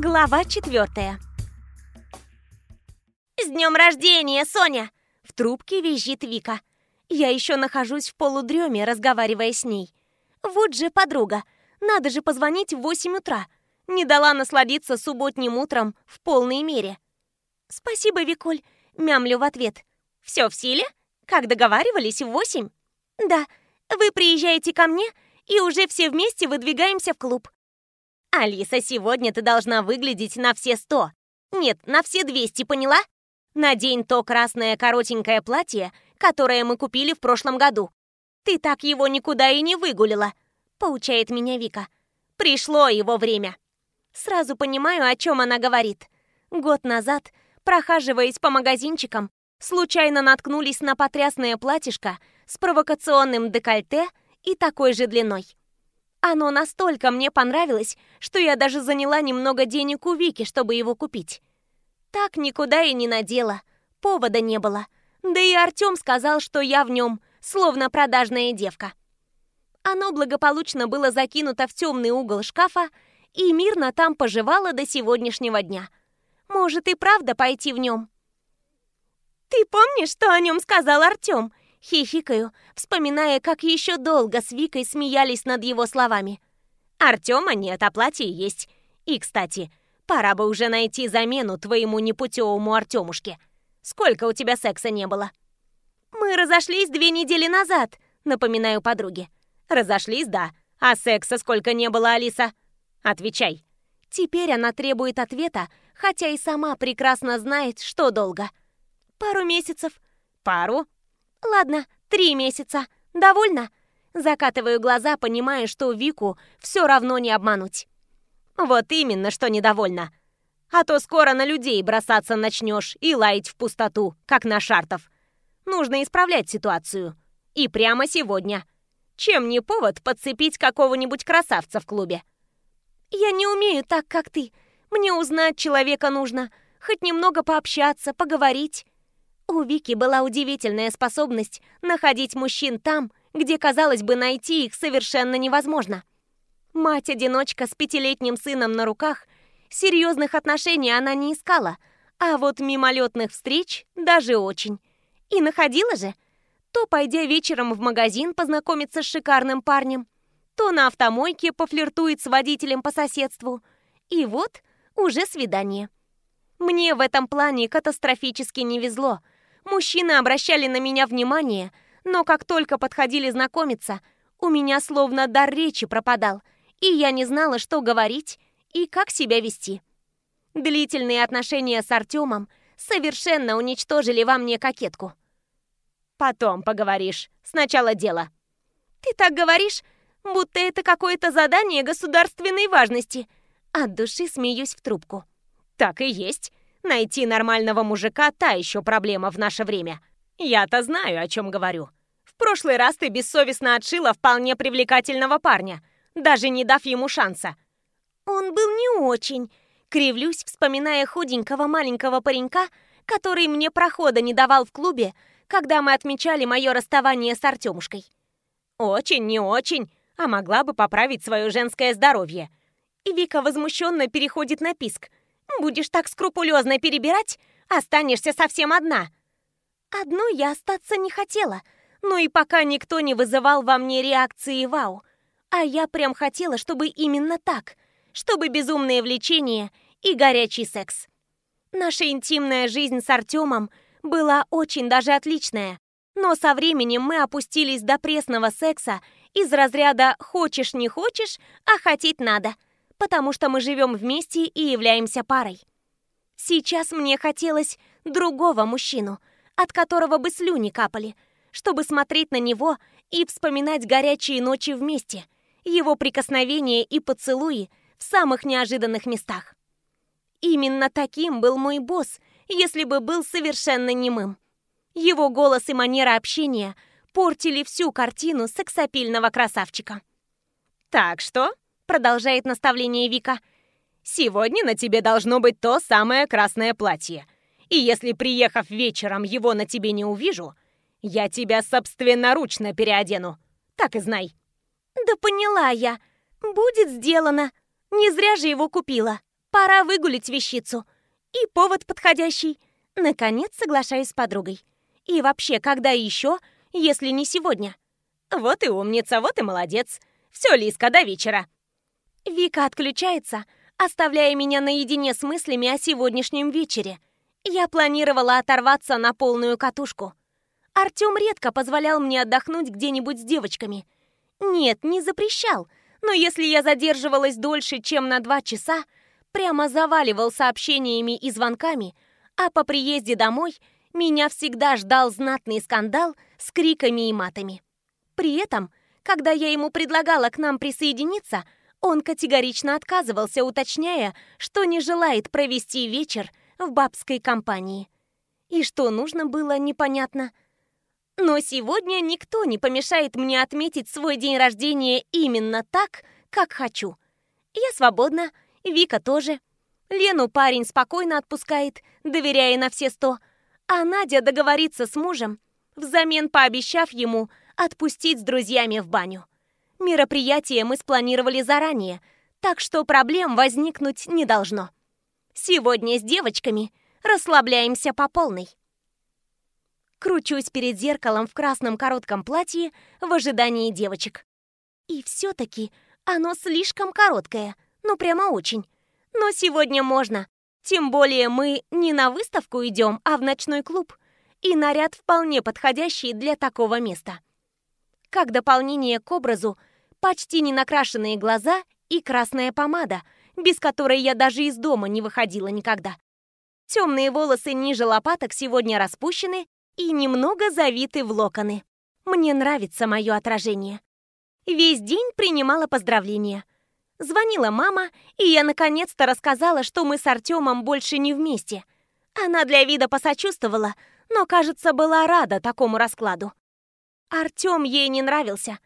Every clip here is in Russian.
Глава четвертая. «С днем рождения, Соня!» В трубке визжит Вика. Я еще нахожусь в полудреме, разговаривая с ней. Вот же подруга. Надо же позвонить в 8 утра. Не дала насладиться субботним утром в полной мере. «Спасибо, Виколь», — мямлю в ответ. «Все в силе? Как договаривались, в восемь?» «Да. Вы приезжаете ко мне, и уже все вместе выдвигаемся в клуб». «Алиса, сегодня ты должна выглядеть на все сто. Нет, на все двести, поняла? Надень то красное коротенькое платье, которое мы купили в прошлом году. Ты так его никуда и не выгулила», — поучает меня Вика. «Пришло его время». Сразу понимаю, о чем она говорит. Год назад, прохаживаясь по магазинчикам, случайно наткнулись на потрясное платьишко с провокационным декольте и такой же длиной. Оно настолько мне понравилось, что я даже заняла немного денег у Вики, чтобы его купить. Так никуда и не надела, повода не было. Да и Артем сказал, что я в нем словно продажная девка. Оно благополучно было закинуто в темный угол шкафа и мирно там поживало до сегодняшнего дня. Может и правда пойти в нем? «Ты помнишь, что о нем сказал Артем?» Хихикаю, вспоминая, как еще долго с Викой смеялись над его словами. «Артема нет, а платье есть. И, кстати, пора бы уже найти замену твоему непутевому Артемушке. Сколько у тебя секса не было?» «Мы разошлись две недели назад», напоминаю подруге. «Разошлись, да. А секса сколько не было, Алиса?» «Отвечай». Теперь она требует ответа, хотя и сама прекрасно знает, что долго. «Пару месяцев». «Пару? Ладно, три месяца. Довольно? Закатываю глаза, понимая, что Вику все равно не обмануть. Вот именно, что недовольна. А то скоро на людей бросаться начнешь и лаять в пустоту, как на шартов. Нужно исправлять ситуацию. И прямо сегодня. Чем не повод подцепить какого-нибудь красавца в клубе? Я не умею так, как ты. Мне узнать человека нужно. Хоть немного пообщаться, поговорить. У Вики была удивительная способность находить мужчин там, где, казалось бы, найти их совершенно невозможно. Мать-одиночка с пятилетним сыном на руках, серьезных отношений она не искала, а вот мимолетных встреч даже очень. И находила же. То, пойдя вечером в магазин познакомиться с шикарным парнем, то на автомойке пофлиртует с водителем по соседству. И вот уже свидание. Мне в этом плане катастрофически не везло – Мужчины обращали на меня внимание, но как только подходили знакомиться, у меня словно дар речи пропадал, и я не знала, что говорить и как себя вести. Длительные отношения с Артемом совершенно уничтожили во мне кокетку. «Потом поговоришь. Сначала дело». «Ты так говоришь, будто это какое-то задание государственной важности». От души смеюсь в трубку. «Так и есть. Найти нормального мужика – та еще проблема в наше время. Я-то знаю, о чем говорю. В прошлый раз ты бессовестно отшила вполне привлекательного парня, даже не дав ему шанса. Он был не очень. Кривлюсь, вспоминая худенького маленького паренька, который мне прохода не давал в клубе, когда мы отмечали мое расставание с Артемушкой. Очень, не очень, а могла бы поправить свое женское здоровье. И Вика возмущенно переходит на писк – Будешь так скрупулезно перебирать, останешься совсем одна. Одной я остаться не хотела, но и пока никто не вызывал во мне реакции «вау». А я прям хотела, чтобы именно так, чтобы безумное влечение и горячий секс. Наша интимная жизнь с Артемом была очень даже отличная, но со временем мы опустились до пресного секса из разряда «хочешь, не хочешь, а хотеть надо», потому что мы живем вместе и являемся парой. Сейчас мне хотелось другого мужчину, от которого бы слюни капали, чтобы смотреть на него и вспоминать горячие ночи вместе, его прикосновения и поцелуи в самых неожиданных местах. Именно таким был мой босс, если бы был совершенно немым. Его голос и манера общения портили всю картину сексапильного красавчика. «Так что?» Продолжает наставление Вика. «Сегодня на тебе должно быть то самое красное платье. И если, приехав вечером, его на тебе не увижу, я тебя собственноручно переодену. Так и знай». «Да поняла я. Будет сделано. Не зря же его купила». Пора выгулить вещицу. И повод подходящий. Наконец соглашаюсь с подругой. И вообще, когда еще, если не сегодня? Вот и умница, вот и молодец. Все, Лиска, до вечера. Вика отключается, оставляя меня наедине с мыслями о сегодняшнем вечере. Я планировала оторваться на полную катушку. Артём редко позволял мне отдохнуть где-нибудь с девочками. Нет, не запрещал, но если я задерживалась дольше, чем на два часа, прямо заваливал сообщениями и звонками, а по приезде домой меня всегда ждал знатный скандал с криками и матами. При этом, когда я ему предлагала к нам присоединиться, он категорично отказывался, уточняя, что не желает провести вечер в бабской компании. И что нужно было, непонятно. Но сегодня никто не помешает мне отметить свой день рождения именно так, как хочу. Я свободна, Вика тоже. Лену парень спокойно отпускает, доверяя на все сто. А Надя договорится с мужем, взамен пообещав ему отпустить с друзьями в баню. Мероприятие мы спланировали заранее, так что проблем возникнуть не должно. Сегодня с девочками расслабляемся по полной. Кручусь перед зеркалом в красном коротком платье в ожидании девочек. И все-таки оно слишком короткое, ну прямо очень. Но сегодня можно. Тем более мы не на выставку идем, а в ночной клуб. И наряд вполне подходящий для такого места. Как дополнение к образу, почти не накрашенные глаза и красная помада, без которой я даже из дома не выходила никогда. Темные волосы ниже лопаток сегодня распущены и немного завиты в локоны. Мне нравится мое отражение. Весь день принимала поздравления. Звонила мама, и я наконец-то рассказала, что мы с Артемом больше не вместе. Она для вида посочувствовала, но, кажется, была рада такому раскладу. Артем ей не нравился.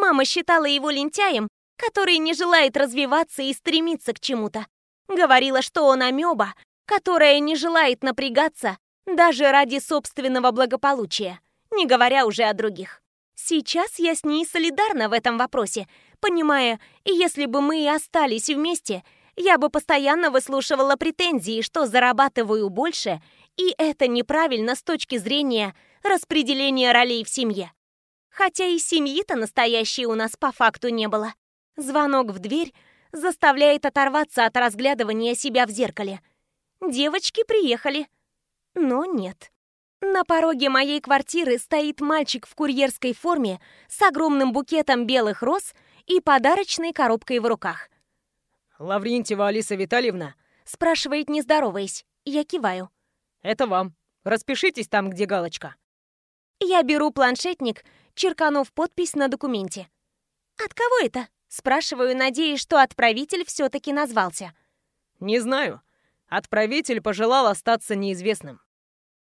Мама считала его лентяем, который не желает развиваться и стремиться к чему-то. Говорила, что он амеба, которая не желает напрягаться даже ради собственного благополучия, не говоря уже о других. Сейчас я с ней солидарна в этом вопросе, понимая, если бы мы и остались вместе, я бы постоянно выслушивала претензии, что зарабатываю больше, и это неправильно с точки зрения распределения ролей в семье. Хотя и семьи-то настоящей у нас по факту не было. Звонок в дверь заставляет оторваться от разглядывания себя в зеркале. Девочки приехали. Но нет. На пороге моей квартиры стоит мальчик в курьерской форме с огромным букетом белых роз и подарочной коробкой в руках. «Лаврентьева Алиса Витальевна?» спрашивает, не здороваясь. Я киваю. «Это вам. Распишитесь там, где галочка». Я беру планшетник, черканув подпись на документе. «От кого это?» Спрашиваю, надеясь, что отправитель все-таки назвался. «Не знаю. Отправитель пожелал остаться неизвестным».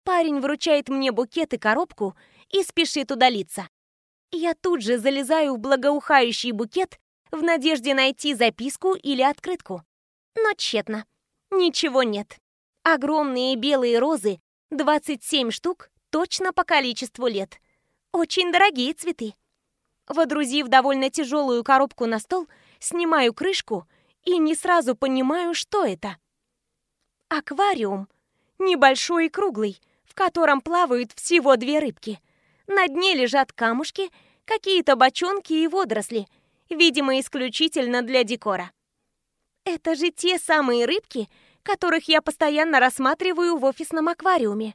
Парень вручает мне букет и коробку и спешит удалиться. Я тут же залезаю в благоухающий букет в надежде найти записку или открытку. Но тщетно. Ничего нет. Огромные белые розы, 27 штук, точно по количеству лет. Очень дорогие цветы. Водрузив довольно тяжелую коробку на стол, снимаю крышку и не сразу понимаю, что это. Аквариум. Небольшой и круглый, в котором плавают всего две рыбки. На дне лежат камушки, какие-то бочонки и водоросли, видимо, исключительно для декора. Это же те самые рыбки, которых я постоянно рассматриваю в офисном аквариуме.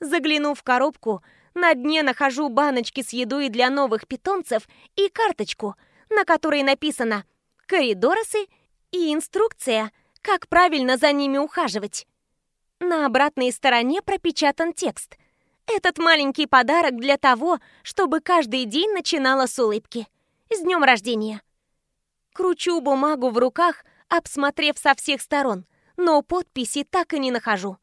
Заглянув в коробку, на дне нахожу баночки с едой для новых питомцев и карточку, на которой написано «Коридоросы» и инструкция, как правильно за ними ухаживать. На обратной стороне пропечатан текст. Этот маленький подарок для того, чтобы каждый день начинала с улыбки. С днем рождения. Кручу бумагу в руках, обсмотрев со всех сторон, но подписи так и не нахожу.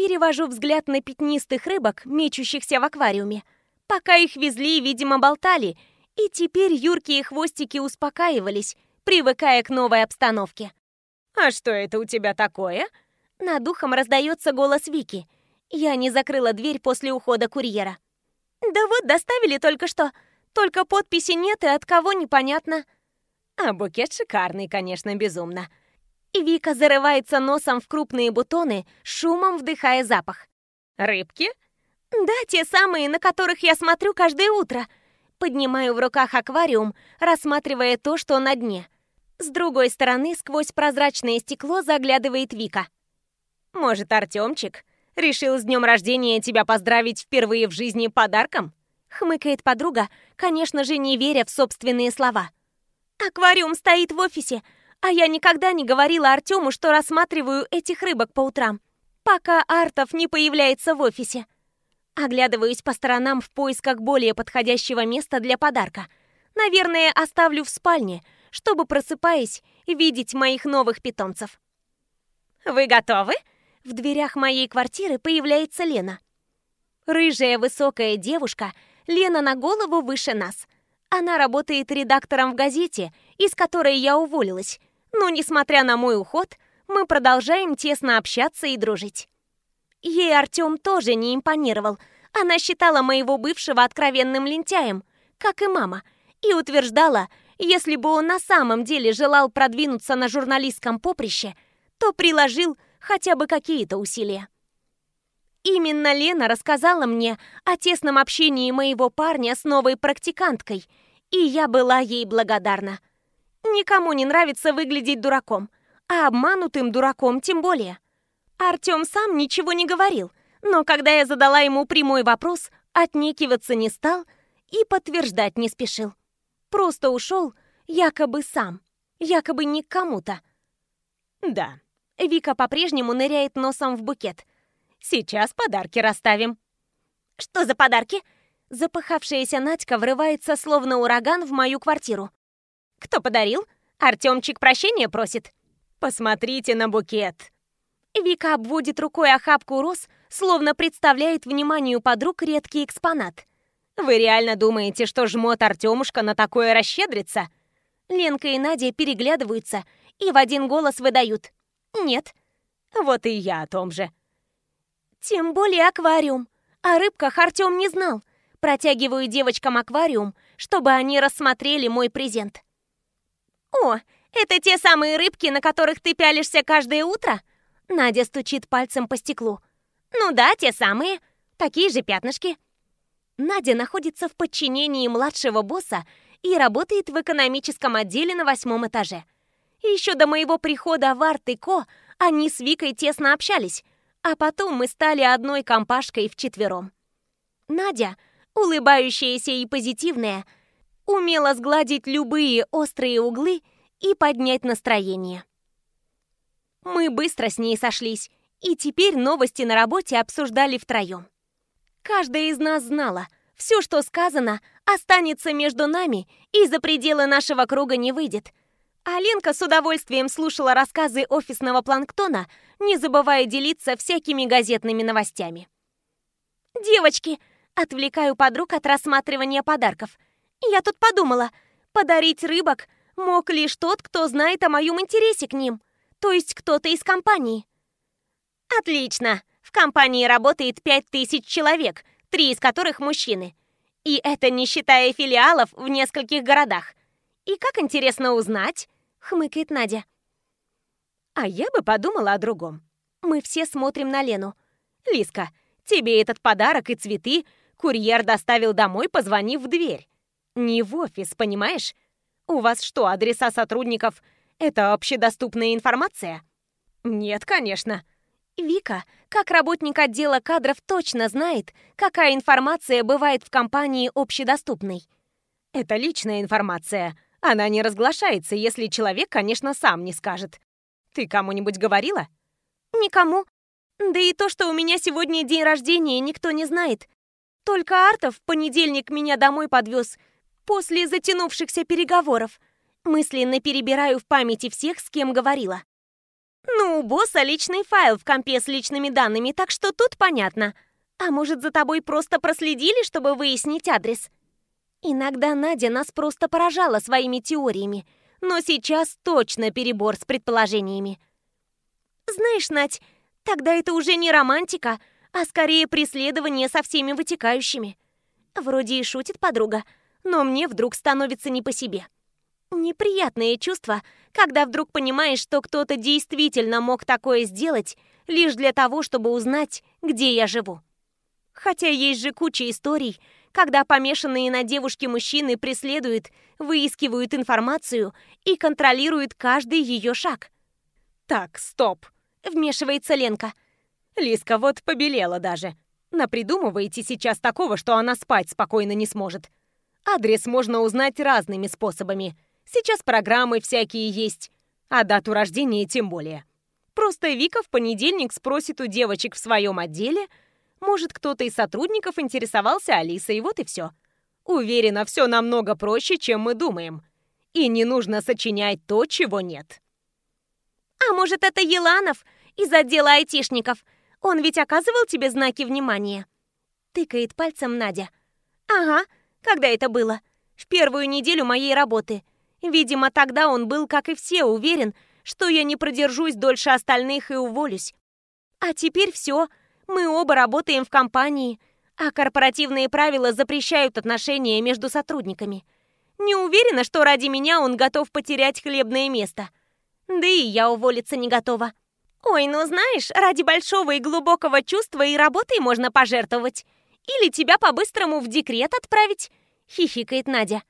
Перевожу взгляд на пятнистых рыбок, мечущихся в аквариуме. Пока их везли, видимо, болтали, и теперь юркие хвостики успокаивались, привыкая к новой обстановке. «А что это у тебя такое?» Над ухом раздается голос Вики. Я не закрыла дверь после ухода курьера. «Да вот, доставили только что. Только подписи нет и от кого непонятно». А букет шикарный, конечно, безумно. Вика зарывается носом в крупные бутоны, шумом вдыхая запах. «Рыбки?» «Да, те самые, на которых я смотрю каждое утро». Поднимаю в руках аквариум, рассматривая то, что на дне. С другой стороны, сквозь прозрачное стекло заглядывает Вика. «Может, Артемчик решил с днем рождения тебя поздравить впервые в жизни подарком?» Хмыкает подруга, конечно же, не веря в собственные слова. «Аквариум стоит в офисе, а я никогда не говорила Артему, что рассматриваю этих рыбок по утрам, пока Артов не появляется в офисе. Оглядываюсь по сторонам в поисках более подходящего места для подарка. Наверное, оставлю в спальне, чтобы, просыпаясь, видеть моих новых питомцев. «Вы готовы?» В дверях моей квартиры появляется Лена. Рыжая высокая девушка, Лена на голову выше нас. Она работает редактором в газете, из которой я уволилась, но, несмотря на мой уход, мы продолжаем тесно общаться и дружить. Ей Артем тоже не импонировал. Она считала моего бывшего откровенным лентяем, как и мама, и утверждала, если бы он на самом деле желал продвинуться на журналистском поприще, то приложил хотя бы какие-то усилия. Именно Лена рассказала мне о тесном общении моего парня с новой практиканткой, и я была ей благодарна. Никому не нравится выглядеть дураком, а обманутым дураком тем более. Артём сам ничего не говорил, но когда я задала ему прямой вопрос, отнекиваться не стал и подтверждать не спешил. Просто ушел якобы сам, якобы не к кому-то. Да. Вика по-прежнему ныряет носом в букет. Сейчас подарки расставим. Что за подарки? Запыхавшаяся Надька врывается, словно ураган, в мою квартиру. Кто подарил? Артемчик прощения просит. Посмотрите на букет. Вика обводит рукой охапку роз, словно представляет вниманию подруг редкий экспонат. Вы реально думаете, что жмот Артемушка на такое расщедрится? Ленка и Надя переглядываются и в один голос выдают. Нет. Вот и я о том же. Тем более аквариум. О рыбках Артем не знал. Протягиваю девочкам аквариум, чтобы они рассмотрели мой презент. «О, это те самые рыбки, на которых ты пялишься каждое утро?» Надя стучит пальцем по стеклу. «Ну да, те самые. Такие же пятнышки». Надя находится в подчинении младшего босса и работает в экономическом отделе на восьмом этаже. Еще до моего прихода в Арт и Ко они с Викой тесно общались, а потом мы стали одной компашкой вчетвером. Надя, улыбающаяся и позитивная, умела сгладить любые острые углы и поднять настроение. Мы быстро с ней сошлись, и теперь новости на работе обсуждали втроем. Каждая из нас знала, все, что сказано, останется между нами и за пределы нашего круга не выйдет. А Ленка с удовольствием слушала рассказы офисного планктона, не забывая делиться всякими газетными новостями. «Девочки!» — отвлекаю подруг от рассматривания подарков. «Я тут подумала, подарить рыбок мог лишь тот, кто знает о моем интересе к ним, то есть кто-то из компании». «Отлично! В компании работает пять тысяч человек, три из которых мужчины. И это не считая филиалов в нескольких городах. И как интересно узнать?» — хмыкает Надя. А я бы подумала о другом. Мы все смотрим на Лену. Лиска, тебе этот подарок и цветы курьер доставил домой, позвонив в дверь. Не в офис, понимаешь? У вас что, адреса сотрудников — это общедоступная информация? Нет, конечно. Вика, как работник отдела кадров, точно знает, какая информация бывает в компании общедоступной. Это личная информация. Она не разглашается, если человек, конечно, сам не скажет. Ты кому-нибудь говорила? Никому. Да и то, что у меня сегодня день рождения, никто не знает. Только Артов в понедельник меня домой подвез после затянувшихся переговоров. Мысленно перебираю в памяти всех, с кем говорила. Ну, у босса личный файл в компе с личными данными, так что тут понятно. А может, за тобой просто проследили, чтобы выяснить адрес? Иногда Надя нас просто поражала своими теориями – но сейчас точно перебор с предположениями. Знаешь, Надь, тогда это уже не романтика, а скорее преследование со всеми вытекающими. Вроде и шутит подруга, но мне вдруг становится не по себе. Неприятное чувство, когда вдруг понимаешь, что кто-то действительно мог такое сделать лишь для того, чтобы узнать, где я живу. Хотя есть же куча историй, когда помешанные на девушке мужчины преследуют, выискивают информацию и контролируют каждый ее шаг. «Так, стоп!» — вмешивается Ленка. «Лиска вот побелела даже. Напридумываете сейчас такого, что она спать спокойно не сможет. Адрес можно узнать разными способами — Сейчас программы всякие есть, а дату рождения тем более. Просто Вика в понедельник спросит у девочек в своем отделе, может, кто-то из сотрудников интересовался Алисой, вот и все. Уверена, все намного проще, чем мы думаем. И не нужно сочинять то, чего нет. А может, это Еланов из отдела айтишников? Он ведь оказывал тебе знаки внимания? Тыкает пальцем Надя. Ага, когда это было? В первую неделю моей работы. Видимо, тогда он был, как и все, уверен, что я не продержусь дольше остальных и уволюсь. А теперь все, мы оба работаем в компании, а корпоративные правила запрещают отношения между сотрудниками. Не уверена, что ради меня он готов потерять хлебное место. Да и я уволиться не готова. Ой, ну знаешь, ради большого и глубокого чувства и работой можно пожертвовать. Или тебя по-быстрому в декрет отправить, хихикает Надя.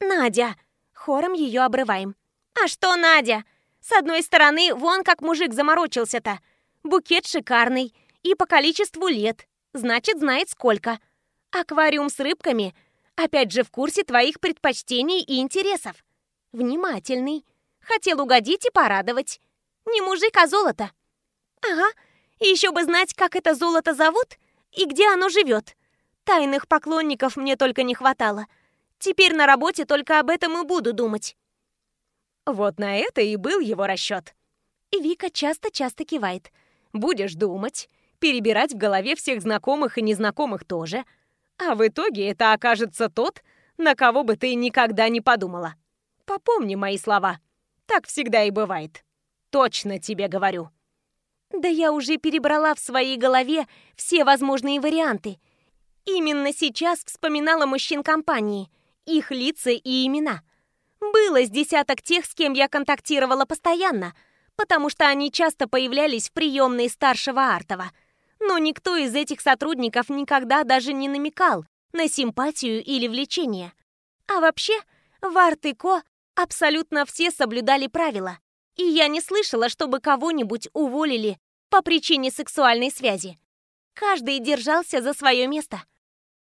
Надя, Хором ее обрываем. «А что, Надя? С одной стороны, вон как мужик заморочился-то. Букет шикарный и по количеству лет, значит, знает сколько. Аквариум с рыбками, опять же, в курсе твоих предпочтений и интересов. Внимательный, хотел угодить и порадовать. Не мужик, а золото. Ага, еще бы знать, как это золото зовут и где оно живет. Тайных поклонников мне только не хватало. Теперь на работе только об этом и буду думать. Вот на это и был его расчет. И Вика часто-часто кивает. Будешь думать, перебирать в голове всех знакомых и незнакомых тоже. А в итоге это окажется тот, на кого бы ты никогда не подумала. Попомни мои слова. Так всегда и бывает. Точно тебе говорю. Да я уже перебрала в своей голове все возможные варианты. Именно сейчас вспоминала мужчин компании – их лица и имена. Было с десяток тех, с кем я контактировала постоянно, потому что они часто появлялись в приемной старшего Артова. Но никто из этих сотрудников никогда даже не намекал на симпатию или влечение. А вообще, в Арт и Ко абсолютно все соблюдали правила, и я не слышала, чтобы кого-нибудь уволили по причине сексуальной связи. Каждый держался за свое место.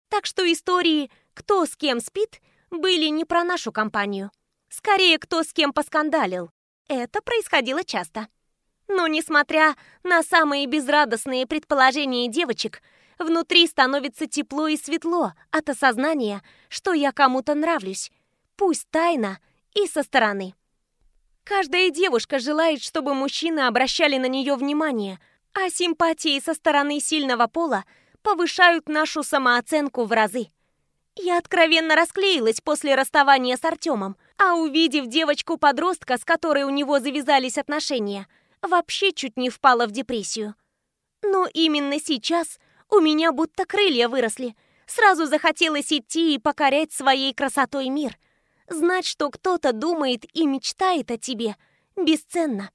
Так что истории «кто с кем спит» были не про нашу компанию. Скорее, кто с кем поскандалил. Это происходило часто. Но, несмотря на самые безрадостные предположения девочек, внутри становится тепло и светло от осознания, что я кому-то нравлюсь, пусть тайно и со стороны. Каждая девушка желает, чтобы мужчины обращали на нее внимание, а симпатии со стороны сильного пола повышают нашу самооценку в разы. Я откровенно расклеилась после расставания с Артемом, а увидев девочку-подростка, с которой у него завязались отношения, вообще чуть не впала в депрессию. Но именно сейчас у меня будто крылья выросли. Сразу захотелось идти и покорять своей красотой мир. Знать, что кто-то думает и мечтает о тебе, бесценно.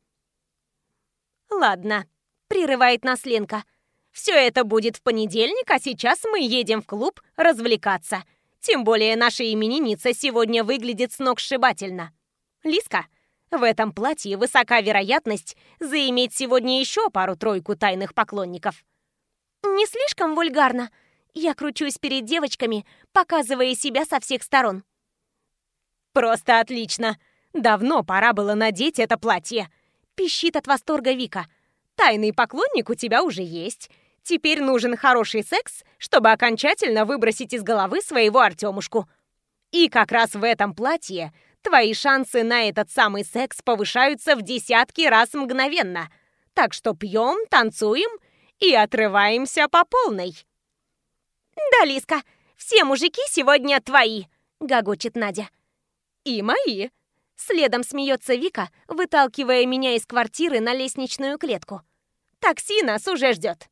«Ладно», — прерывает нас Ленка. «Все это будет в понедельник, а сейчас мы едем в клуб развлекаться». Тем более наша именинница сегодня выглядит сногсшибательно. Лиска, в этом платье высока вероятность заиметь сегодня еще пару-тройку тайных поклонников. Не слишком вульгарно. Я кручусь перед девочками, показывая себя со всех сторон. Просто отлично. Давно пора было надеть это платье. Пищит от восторга Вика. Тайный поклонник у тебя уже есть. Теперь нужен хороший секс, чтобы окончательно выбросить из головы своего Артемушку. И как раз в этом платье твои шансы на этот самый секс повышаются в десятки раз мгновенно. Так что пьем, танцуем и отрываемся по полной. «Да, Лиска, все мужики сегодня твои!» — гогочет Надя. «И мои!» Следом смеется Вика, выталкивая меня из квартиры на лестничную клетку. «Такси нас уже ждет!»